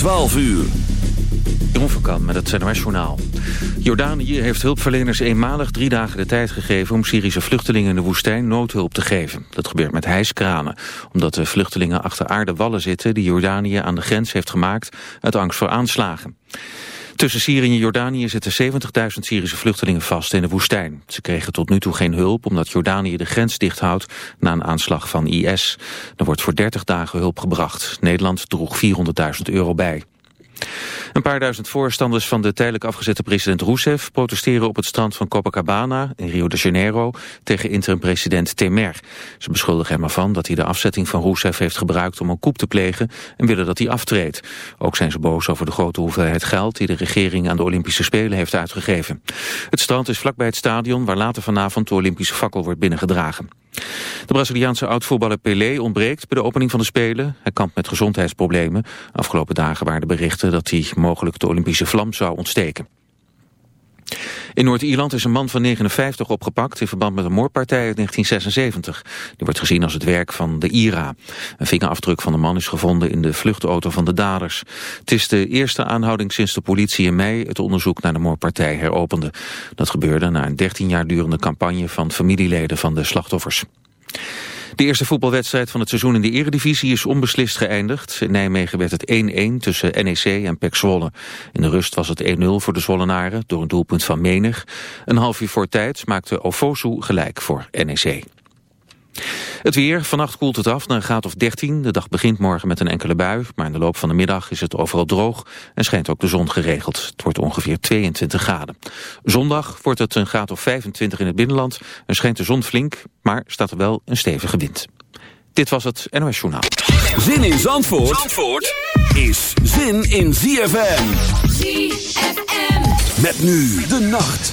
12 uur. Jeroen van met het NOS Journaal. Jordanië heeft hulpverleners eenmalig drie dagen de tijd gegeven... om Syrische vluchtelingen in de woestijn noodhulp te geven. Dat gebeurt met hijskranen, omdat de vluchtelingen achter aarde wallen zitten... die Jordanië aan de grens heeft gemaakt uit angst voor aanslagen. Tussen Syrië en Jordanië zitten 70.000 Syrische vluchtelingen vast in de woestijn. Ze kregen tot nu toe geen hulp omdat Jordanië de grens dicht houdt na een aanslag van IS. Er wordt voor 30 dagen hulp gebracht. Nederland droeg 400.000 euro bij. Een paar duizend voorstanders van de tijdelijk afgezette president Rousseff protesteren op het strand van Copacabana in Rio de Janeiro tegen interim-president Temer. Ze beschuldigen hem ervan dat hij de afzetting van Rousseff heeft gebruikt om een coup te plegen en willen dat hij aftreedt. Ook zijn ze boos over de grote hoeveelheid geld die de regering aan de Olympische Spelen heeft uitgegeven. Het strand is vlakbij het stadion waar later vanavond de Olympische fakkel wordt binnengedragen. De Braziliaanse oud-voetballer Pelé ontbreekt bij de opening van de Spelen. Hij kampt met gezondheidsproblemen. Afgelopen dagen waren de berichten dat hij mogelijk de Olympische vlam zou ontsteken. In Noord-Ierland is een man van 59 opgepakt in verband met een moordpartij uit 1976. Die wordt gezien als het werk van de IRA. Een vingerafdruk van de man is gevonden in de vluchtauto van de daders. Het is de eerste aanhouding sinds de politie in mei het onderzoek naar de moordpartij heropende. Dat gebeurde na een 13 jaar durende campagne van familieleden van de slachtoffers. De eerste voetbalwedstrijd van het seizoen in de eredivisie is onbeslist geëindigd. In Nijmegen werd het 1-1 tussen NEC en PEC Zwolle. In de rust was het 1-0 voor de Zwollenaren door een doelpunt van Menig. Een half uur voor tijd maakte Ofosu gelijk voor NEC. Het weer, vannacht koelt het af naar een graad of 13. De dag begint morgen met een enkele bui, maar in de loop van de middag is het overal droog en schijnt ook de zon geregeld. Het wordt ongeveer 22 graden. Zondag wordt het een graad of 25 in het binnenland en schijnt de zon flink, maar staat er wel een stevige wind. Dit was het NOS Journaal. Zin in Zandvoort, Zandvoort is zin in ZFM. ZFM. Met nu de nacht.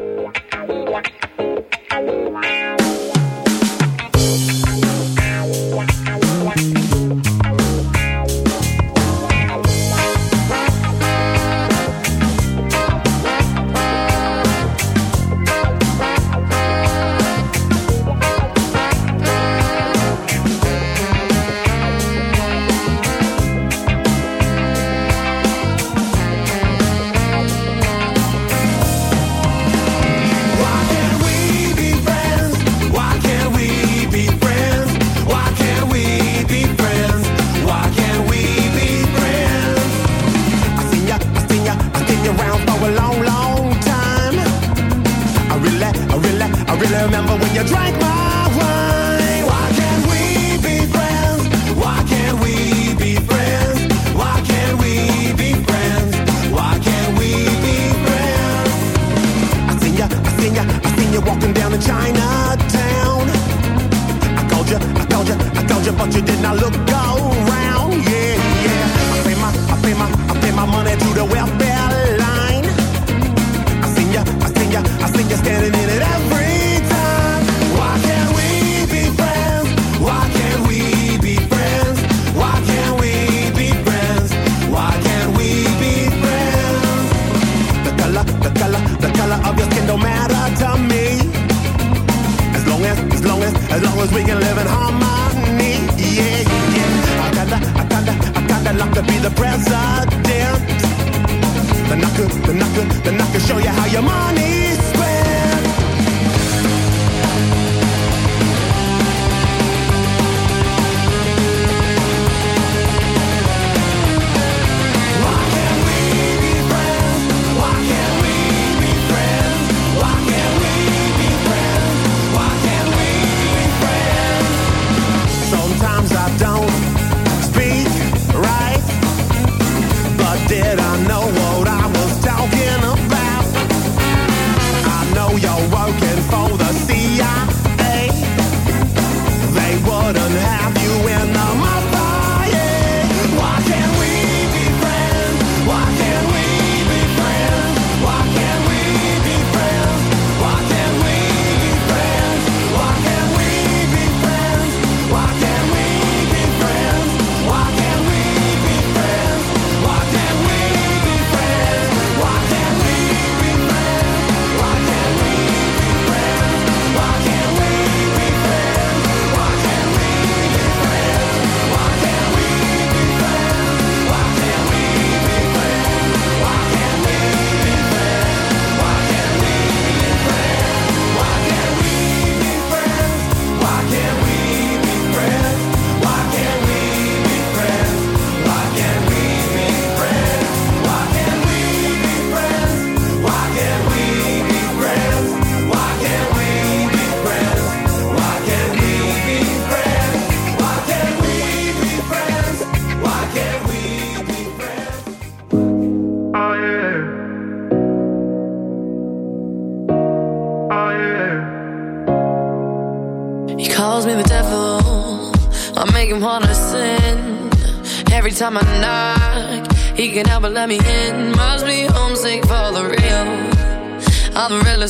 Chinatown. I called you, I called you, I called you, but you did not look around. Yeah, yeah. I pay my, I pay my, I pay my money to the welfare line. I seen ya, I seen ya, I seen ya standing long we can live in harmony. Yeah, yeah. I kinda, I kinda, I kinda like to be the president. Then I could, then I could, then I could show you how your money's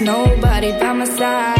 Nobody by my side.